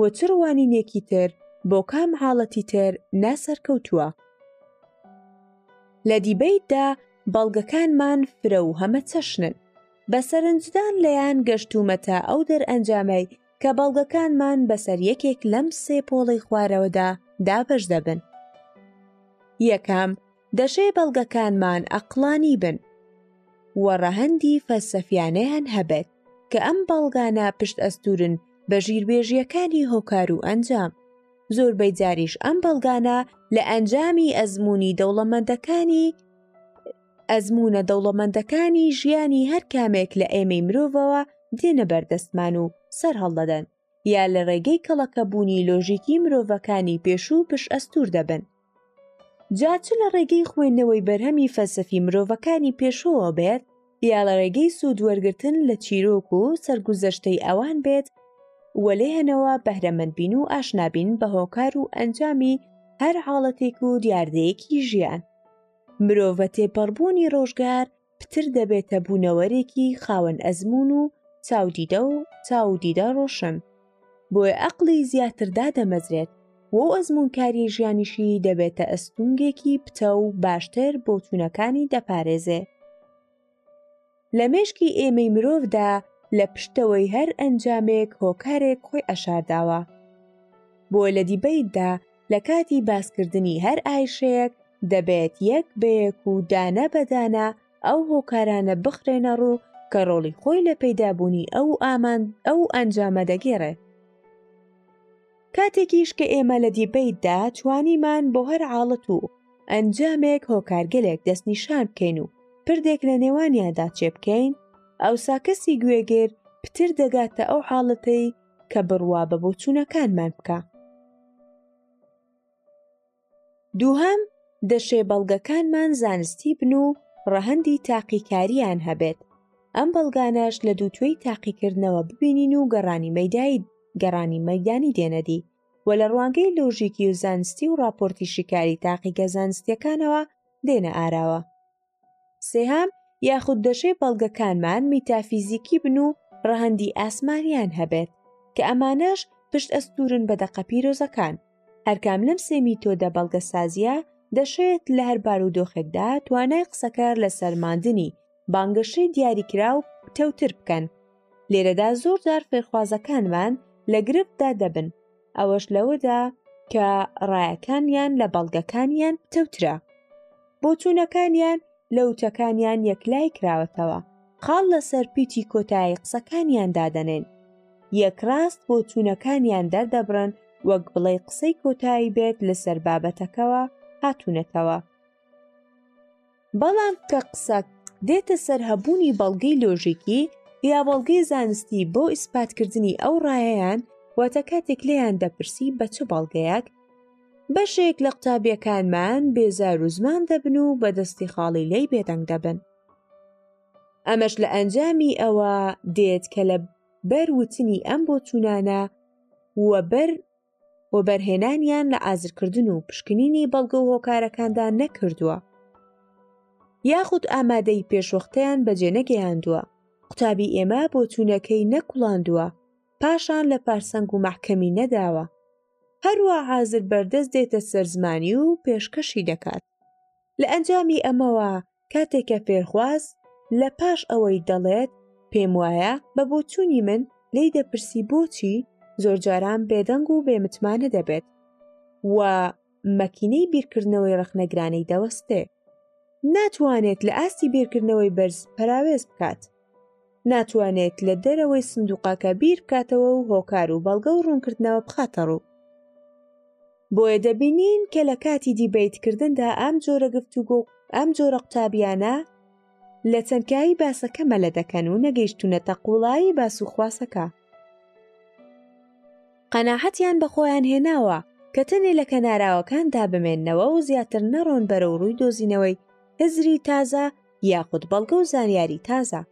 و چ ڕوانینێکی تر بۆ کام حاڵەتی تر ناسەرکەوتووە لە دیبیتدا بەڵگەکانمان فرە و هەمە چەشنن بە سەرنجدان لەیان گەشتومەتە ئەو دەرئەنجامەی کە بەڵگەکانمان بەسەر یەکێک لەم سێ پۆڵی خوارەوەدا دابەش دەبن یەکەم دەشێ بەڵگەکانمان ئەقلانی بن و ڕەهەندی فەلسەفیانەیان هەبێت کە ئەم بەڵگانە پشت ئەستورن بە ژیربێژیەکانی هۆکار و ئەنجام زۆربەی جاریش ئەم بەڵگانە لە ئەنجامی ئەزمموی دەوڵەمەندەکانی ئەزموونە دەوڵەمەندەکانی ژیانی هەر کامێک لە ئێمەی مرۆڤەوە دێنە بەردەستمان و سەرهەڵدەدەن یا لە ڕێگەی کەڵەکەبوونی لۆژیکی مرۆڤەکانی پێشوو پش ئەستور دەبن. جا چ لە ڕێگەی خوێندنەوەی بەرهەمی فەلسەفی مرۆڤەکانی پێشەوە بێت یا لە ڕێگەی سوودوەرگتن لە چیرۆک و سەرگوزەشتەی ئەوان بێت وەلێهنەوە بەهرەمەندبین و ئاشنابین بە هۆکار و ئەنجامی هەر حاڵەتێک و دیاردەیەکی ژیان مرۆڤە تێپەڕبوونی ڕۆژگار پتر دەبێتە بوونەوەرێکی خاوەن ئەزمون و چاودیدە و چاودیدە ڕۆشن بۆیە ئەقلی زیاتر دادەمەزرێت و ئەزمونکاری ژیانیشی دەبێتە ئەستونگێکی پتە و باشتر بۆ چوونەکانی دەپارێزێ لە مێشکی ئێمەی مرۆڤدا لە پشتەوەی هەر ئەنجامێک هۆکارێک خۆی ئەشارداوە بۆ لە دیبەیتدا لە کاتی باسکردنی هەر ئایشەیەک دەبێت یەک بەیەک و دانە بەدانە ئەو هۆکارانە بخرێنە ڕوو کە ڕۆڵی خۆی لە پەیدابوونی ئەو ئامان ئەو ئەنجامە دەگێڕێت کاتێکیش کە ئێمە لە دیبەیتدا توانیمان بۆ هەر عاڵەت و ئەنجامێک هۆکارگەلێک دەستنیشان بکەین و پردێک لە نێوانیاندا چێ بکەین ئەو ساکەسی گوێگر پتر دەگاتە ئەو حاڵەتەی کە بڕوا بە بۆچوونەکانمان بکە دووهەم، دەشێ بەڵگەکانمان زانستی بن و ڕەهەندی تاقیکارییان هەبێت، ئەم بەڵگانەش لە دووتوێی تاقیکردنەوە ببینین و گەڕانی مەیدایی گەڕانی مەیدانی دێنەدی و لە ڕوانگەی لۆژیکی و زانستی و ڕاپۆرتی شیکاری تاقیگە زانستیەکانەوە دێنە ئاراوە. سێهەم، یاخود دەشێ بەڵگەکانمان میتافیزیکی بن و ڕەهەندی ئاسمانیان هەبێت کە ئەمانەش پشت ئەستورن بە دەقە پیرۆزەکان هەرکام لەم سێ میتۆدە بەڵگە سازیە دەشێت لە هەر بارودۆخێکدا توانای قسەکەر لە سەلماندنی بانگەشەی دیاریکراو پتەوتر بکەن لێرەدا زۆر جار فێرخوازەکانمان لە گرفتدا دەبن ئەوەش لەوەدا کە ڕایەکانیان لە بەڵگەکانیان تەوترا بۆچوونەکانیان لە وچەکانیان یەکلای کراوەتەوە خاڵ لەسەر پیتی کۆتایی قسەکانیان دادەنێن یەک ڕاست بۆ چوونەکانیان دەردەبڕن وەک بڵێ قسەی کۆتایی بێت لەسەر بابەتەکەوە هاتوونەتەوە بەڵام کە قسە دێتە سەر هەبوونی بەڵگەی لۆژیکی یا بەڵگەی زانستی بۆ ئیسپاتکردنی ئەو ڕایەیان واتە کاتێک لێیان دەپرسی بە چ بەڵگەیەک بەشێک لە قوتابیەکانمان بێزار و زمان دەبن و بەدەستی خاڵی لی بێدەنگ دەبن ئەمەش لە ئەنجامی ئەوە دێت کە لە بەر وتنی ئەم بۆ چوونانە وە بەر وەبەرهێنانیان لە ئازرکردن و پشکنینی بەڵگە و هۆکارەکاندا نەکردووە یاخود ئامادەی پێشوەختەیان بەجێ نەگەیاندووە قوتابی ئێمە بۆ چوونەکەی نەکوڵاندووە پاشان لە پارسەنگ و مەحکەمی نەداوە هەروە حازر بەردەست دێتە سەرزمانی و پێشکەشی دەکات لە ئەنجامی ئەمەوە کاتێک کە فێرخواز لە پاش ئەوەی دەڵێت پێم وایە بە بۆچوونی من لی دەپرسی بۆچی زۆرجاران بێدەنگ و بێمتمانە دەبێت و مەکینەی بیرکردنەوەی ڕخنەگرانی دەوەستێ ناتوانێت لە ئاستی بیرکردنەوەی بەرز پەراوێز بکات ناتوانێت لە دەرەوەی سندوقەکە بیر بکاتەوە و هۆکار و بەڵگە و ڕوونکردنەوە بخاتە ڕوو بۆیە دەبینین کە لە کاتی دیبیتکردندا ئەم جۆرە گفتوگۆ ئەم جۆرە قوتابیانە لە چەندکایی باسەکە مەلە دەکەن و نەگەیشتونەتە قوڵایی باس و خواسەکە قەنەحەتیان بە خۆیان هێناوە کە تەنێ لە کەناراوەکاندا بمێنەوە و زیاتر نەڕۆن بەرەو ڕووی دۆزینەوەی هزری تازە یاخود بەڵگە و زانیاری تازە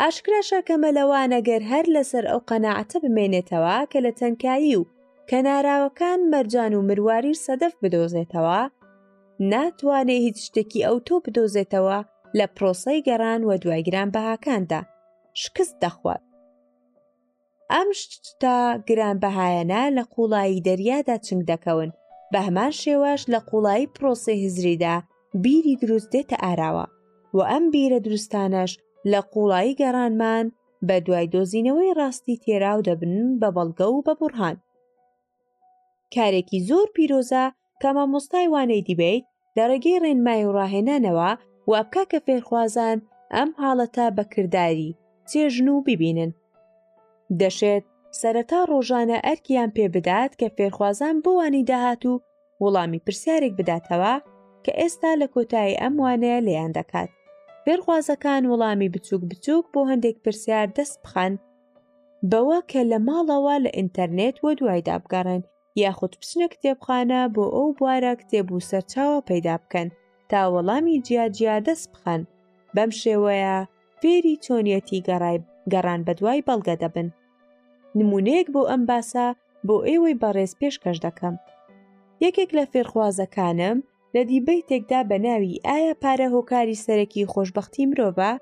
ئاشکراشە کە مەلەوانە گەر هەر لەسەر ئەو قەنەعەتە بمێنێتەوە کە لە تەنکایی و کە ناراوەکان مەرجان و مرواری و سەدەف بدۆزێتەوە ناتوانێ هیچ شتێکی ئەو تۆ بدۆزێتەوە لە پرۆسەی گەڕان و دوایگران بەهاکاندا شکست دەخوات ئەم شتە گرانبەهایەنە لە قوڵایی دەریادا چنگ دەکەون بە هەمان شێواش لە قوڵایی پرۆسی هزریدا بیری دروست دێتە ئاراوە و ئەم بیرە دروستانەش لە قوڵایی گەڕانمان بە دوای دۆزینەوەی ڕاستی تێراو دەبن بە بەڵگە و بە بڕهان کارێکی زۆر پیرۆزە کە مامۆستای وانەی دیبیت لە ڕێگەی ڕێنمای و ڕاهێنانەوە وابکە کە فێرخوازان ئەم حاڵەتە بەکرداری چێژن و ببینن دەشێت سەرەتا ڕۆژانە ئەرکیان پێ بدات کە فێرخوازان بۆوانی داهات و وڵامی پرسیارێک بداتەوە کە ئێستا لە کۆتایی ئەم وانەیە لێیان دەکات فێرخوازەکان وڵامی بچووک بچووک بۆ هەندێک پرسیار دەست بخەن بەوە کە لە ماڵەوە لە ئینتەرنێت وە دوایدا بگەڕێن یاخود بچنە کتێبخانە بۆ ئەو بوارە کتێب و سەرچاوە پەیدا بکەن تا وەڵامی جیا جیا دەست بخەن بەم شێوەیە فێری چۆنیەتی گەڕای گەڕان بەدوای بەڵگە دەبن نمونەیەک بۆ ئەم باسە بۆ ئێوەی بەڕێز پێشکەش دەکەم یەکێک لە فێرخوازەکانم لە دیبەیتێکدا بە ناوی ئایا پارە هۆکاری سەرەکی خۆشبەختی مرۆڤە؟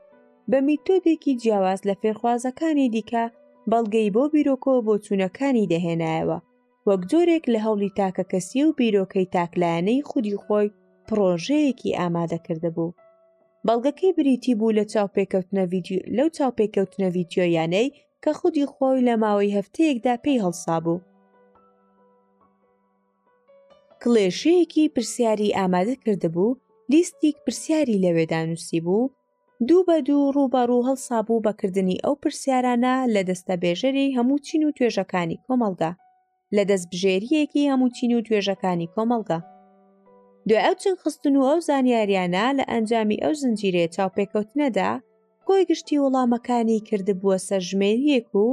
بە میتۆدێکی جیاواز لە فێرخوازەکانی دیکە بەڵگەی بۆ بیرۆکۆ بۆچوونەکانی دەهێنایەوە وەک جۆرێک لە هەوڵی تاکەکەسی و بیرۆکەی تاکلایەنەی خودی خۆی پڕۆژەیەکی ئامادە کردبوو. بەڵگەکەی بریتی بوو لە چاوپێکەوتنە ڤیدیو لەو چاوپێکەوتنە ڤیدیۆیانەی کە خودی خۆی لە ماوەی هەفتەیەکدا پێی هەڵسابوو. کڵێشەیەکی پرسیاری ئامادە کردبوو لیستیک پرسیاری لەوێدا نووسی بوو دوو بە دوو ڕووبەڕوو هەڵسابوو بەکردنی ئەو پرسیارانە لە دەستە بێژەری هەموو چین و توێژەکانی کۆمەڵگا لە دەست بژێریەکی هەموو چین و توێژەکانی کۆمەڵگا دوای ئەو چنگ خستن و ئەو زانیاریانە لە ئەنجامی ئەو زنجیرەیە چاوپێکەوتنەدا کۆی گشتی وەڵامەکانی کردبووە سەرژمێریەک و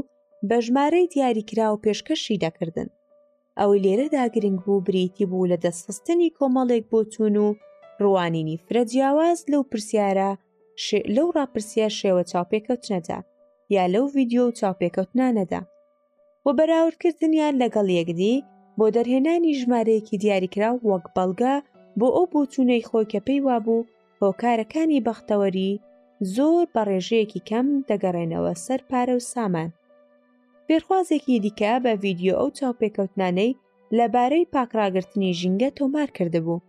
بە ژمارەی دیاریکراوە پێشکەشی دەکردن ئەوەی لێرەدا گرنگ بوو بریتی بوو لە دەستخستنی کۆمەڵێک بۆچوون و ڕوانینی فرە جیاواز لەو پرسیارە لەو ڕاپرسیە شێوە چاوپێکەوتنەدا یا لەو ڤیددیو و چاوپێکەوتنانەدا و بەراوردکردنیان لەگەڵ یەکدی بۆ دەرهێنانی ژمارەیەکی دیاریکرا وەک بەڵگە بۆ ئەو بۆچوونەی خۆی کە پێی وابوو هۆکارەکانی بەختەوەری زۆر بە ڕێژەیەکی کەم دەگەڕێنەوە سەر پارە و سامان فێرخوازێکی دیکە بە ڤیددیو ئەو چاوپێکەوتنانەی لە بارەی پاکڕاگررتنی ژینگە تۆمار کردبوو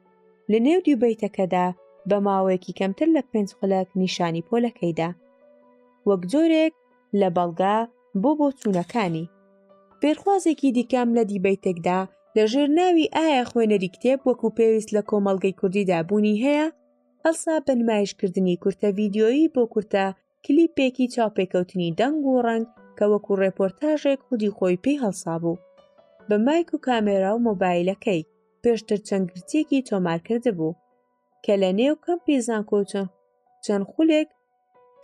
لە نێو دیوبیتەکەدا بە ماوەیەکی کەمتر لە پێنج خولەک نیشانی پۆلەکەیدا وەک جۆرێک لە بەڵگا بۆ بۆ چوونەکانی فێرخوازێکی دیکەم لە دیبیتێکدا لە ژێر ناوی ئایا خوێنەری کتێب وەکو پێویست لە کۆمەڵگەی کوردیدا بوونی هەیە ئەلسا بەنمایشکردنی کورتە ڤیددیۆیی بۆ کورتە کلیپێکی چاوپێکەوتنی دەنگ و ڕەنگ کە وەکو ڕێپۆرتاژێک خودی خۆی پێی هەڵسابوو بە مایک و کامێرا و مۆبایلەکەی پێشتر چەند گرتێکی تۆمارکرد بوو کە لە نێو کەمپی زانکۆ چەند چەند خولێک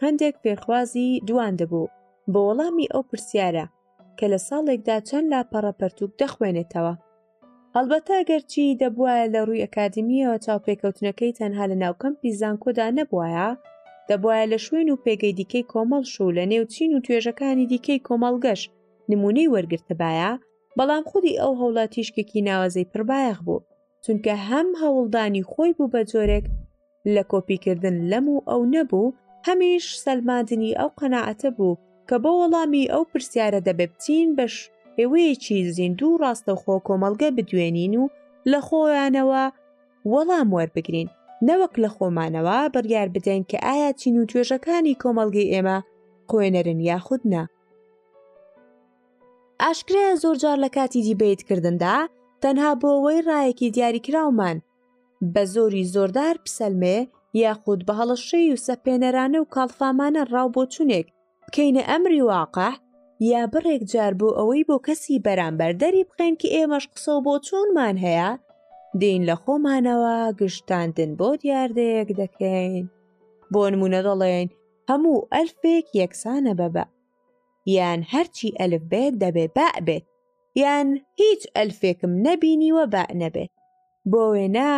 هەندێک فێرخوازی دواندبوو بە وەڵامی ئەو پرسیارە کە لە ساڵێکدا چەند لاپەڕە پەرتوک دەخوێنێتەوە هەڵبەتە گەرچی دەبواە لە ڕووی ئەکادمیەوە چاوپێکەوتنەکەی تەنها لە ناوکەمپی زانکۆدا نەبواە دەبواە لە شوێن و پێگەی دیکەی کۆمەڵش و لە نێو چین و توێژەکانی دیکەی کۆمەڵگەش نمونەی وەرگرتبایە بەڵام خودی ئەو هەوڵە تیشکێکی ناوەزەی پڕبایەخ بوو چونکە هەم هەوڵدانی خۆی بوو بە جۆرێک لە کۆپیکردن لەم و ئەو نەبوو، هەمیش سەلماندنی ئەو قەناعەتە بوو کە بۆ وەڵامی ئەو پرسیارە دەبێ بچین بە شێوەیەکی زیندوو و ڕاستەوخۆ کۆمەڵگە بدوێنین و لە خۆیانەوە وەڵام وەربگرین، نەوەک لە خۆمانەوە بڕیار بدەین کە ئایا چین و توێژەکانی کۆمەڵگەی ئێمە قۆێنەرن یاخود نا. ئاشکرایە زۆرجار لە کاتی دیبەیتکردندا تەنها بۆ ئەوەی ڕایەکی دیاریکراومان بە زۆری زۆردار بسەلمێ یاخود بە هەڵەشەی و سەپێنەرانە و کاڵفامانە ڕاو بۆچونێک بکەینە ئەمری واقع یا بڕێک جار بۆ ئەوەی بۆ کەسی بەرامبەر دەری بخەین کە ئێمەش قسە و بۆچونمان هەیە دین لە خۆمانەوە گشتاندن بۆ دیاردەیەک دەکەین بۆ نمونە دەڵێین هەموو ئەلفێک یەکسانە بە بە یان هەرچی ئەلف بێت دەبێ باء بێت یان هیچ ئەلفێکم نەبینیوە باء نەبێت بۆ وێنە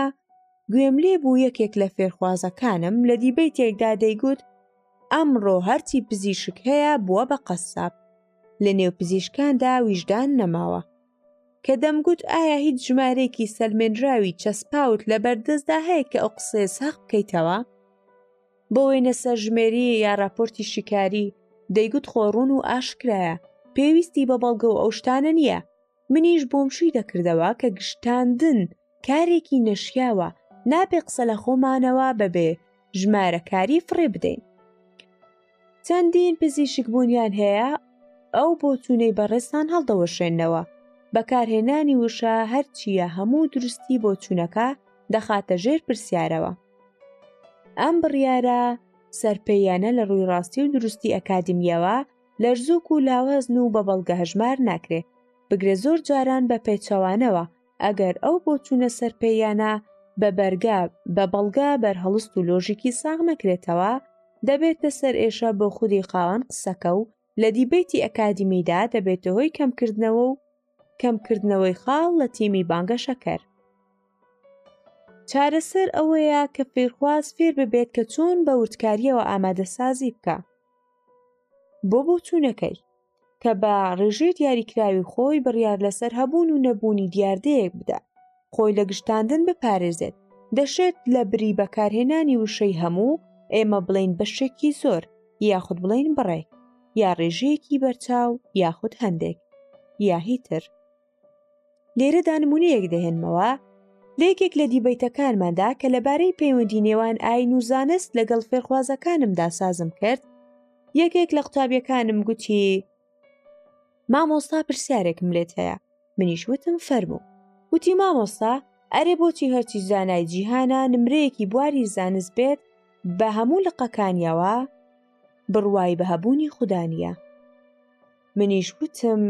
گوێم لێ بوو یەکێک لە فێرخوازەکانم لە دیبەیتێکدا دەیگوت ئەمڕۆ هەرچی پزیشک هەیە بووە بە قەساب لە نێو پزیشکاندا ویژدان نەماوە کە دەمگوت ئایا هیچ ژمارێکی سەلمێنراوی چەسپاوت لە بەردەستدا هەیە کە ئەو قسەیە ساخ بکەیتەوە بۆ وێنە سەرژمێری یا راپۆرتی شیکاری دەیگوت خۆڕون و ئاشکرایە پێویستی بە بەڵگە و ئەو شتانە نییە منیش بۆم شوی دەکردەوە کە گشتاندن کارێکی نەشیاوە نابێ قسە لە خۆمانەوە بەبێ ژمارەکاری فڕێ بدەین چەندین پزیشک بوونیان هەیە ئەو بۆ چوونەی بەڕێستان هەڵدەوەشێنەوە بەکارهێنانی وشە هەرچیە هەموو دروستی بۆ چوونەکە دەخاتە ژێر پرسیارەوە ئەم بڕیارە سەرپێییانە لە ڕووی ڕاستی و دروستی ئەکادمیەوە لەرزوک و لاوازن و بە بەڵگە هەژمار ناکرێت بگرە زۆر جاران بە پێچەوانەوە ئەگەر ئەو بۆ چوونە سەرپێیانە بە بەرگە بە بەڵگە بەرهەڵست و لۆژیکی ساغ نەکرێتەوە دەبێتە سەر ئێشە بۆ خودی خاوەن قسەکە و لە دیبەیتی ئەکادیمیدا دەبێتە هۆی کەمکردنەوە و کەمکردنەوەی خاڵ لە تیمی بانگەشەکەر. چارەسەر ئەوەیە کە فێرخواز فێر ببێت کە چۆن بە وردکاریەوە ئامادە سازی بکە. بۆ بۆچوونەکەی کە بە ڕێژەی دیاریکراوی خۆی بڕیار لەسەر هەبوون و نەبوونی دیاردەیەک بدە. خۆی لە گشتاندن بپارێزێت دەشێت لە بری بەکارهێنانی وشەی هەموو ئێمە بڵین بەشێکی زۆر یاخود بڵین بڕێک یا ڕێژەیەکی بەرچاو یاخود هەندێک یا هیتر لێرەدا نمونەیەک دەهێنمەوە لە یەکێک لە دیبیتەکانماندا کە لەبارەی پەیوەندی نێوان ئاین و زانست لەگەڵ فێرخوازەکانمدا سازم کرد یەکێک لە قوتابیەکانم گوتی مامۆستا پرسیارێکم لێت هەیە منیش وتم فەرموو وتی مامۆستا ئەرێ بۆچی هەرچی زانای جیهانە نمرەیەکی بواری زانست بێت بە هەموو لقەکانیەوە بڕوای بە هەبوونی خوددانە منیش وتم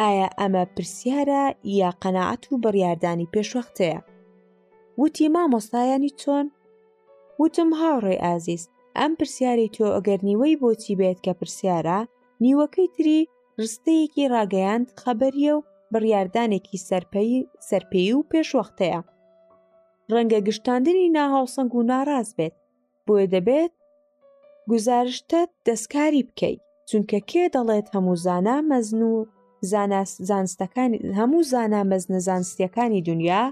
ئایا ئەمە پرسیارە یا قەنەعەت و بڕیاردانی پێشوەختەیە وتی مامۆستایانی چۆن وتم هاوڕێی ئازیز ئەم پرسیاری تۆ ئەگەر نیوەی بۆچی بێت کە پرسیارە نیوەکەی تری ڕستەیەکی ڕاگەیاند خەبەریە و بڕاردانێکی سەرپەی سەرپێی و پێشوەختەیە ڕەنگە گشتاندنی ناهاوسەنگ و ناڕاز بێت بۆیە دەبێت گزارشتت دەستکاری بکەیت چونکە کێ دەڵێت هەموو زانا مەزن و زانستەکانی هەموو زانا مەزنە زانستیەکانی دنیا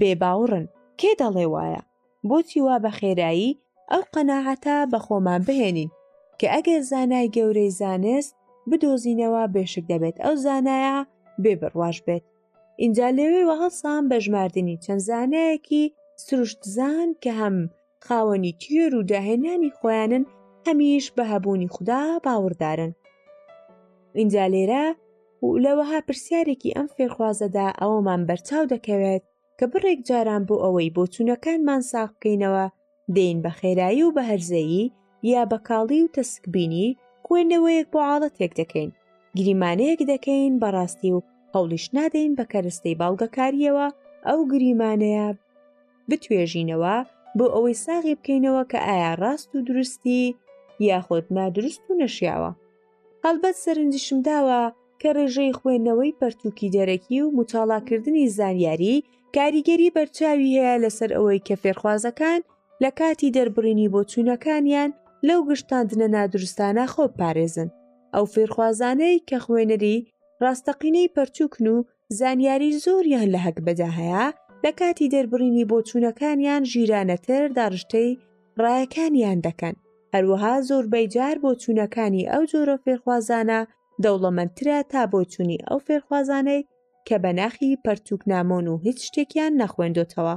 بێ باوڕن کێ دەڵێ وایە بۆچی وا بە خێرایی ئەو قەناعەتە بەخۆمان بهێنین کە ئەگەر زانای گەورەی زانست بدۆزینەوە بێشک دەبێت ئەو زانایە بێ بڕواش بێت ئینجا لەوێوە هەڵسان بە ژماردنی چەند زانایەکی سروشتزان کە هەم خاوەنی تیۆر و داهێنانی خۆیانن هەمیش بە هەبوونی خوددا باوەڕدارن ئینجا لێرە و لەوەها پرسیارێکی ئەم فێرخوازەدا ئەوەمان بەرچاو دەکەوێت کە بڕێک جاران بۆ ئەوەی بۆچوونەکانمان ساغ بکەینەوە دێین بە خێرایی و بە هەرزەیی یا بەکاڵی و تەسکبینی خوێندنەوەیەک بۆ عاڵەتێک دەکەین گریمانەیەک دەکەین بەڕاستی و هەوڵیش نادەین بە کەرستەی باڵگەکاریەوە ئەو گریمانەیە بتوێژینەوە بۆ ئەوەی ساغی بکەینەوە کە ئایا ڕاست و دروستی یاخۆت نادروست و نەشیاوە هەڵبەت سەرنجشم داوە کە ڕێژەی خوێندنەوەی پەرتووکی دەرەکی و متاڵاکردنی زانیاری کاریگەری بەرچاوی هەیە لەسەر ئەوەی کە فێرخوازەکان لە کاتی دەربڕینی بۆچوونەکانیان لەو گشتاندنە نادروستانە خۆ پارێزن ئەو فێرخوازانەی کە خوێنەری ڕاستەقینەی پەرتووکن و زانیاری زۆریان لە هەگبەدا هەیە، لە کاتی دەربڕینی بۆچوونەکانیان ژیرانەتر داڕشتەی ڕایەکانیان دەکەن، هەروەها زۆربەی جار بۆچوونەکانی ئەو جۆرە فێرخوازانە دەوڵەمەندترە تا بۆچوونی ئەو فێرخوازانەی کە بە ناخی پەرتووکنامۆن و هیچ شتێکیان نەخوێندۆتەوە.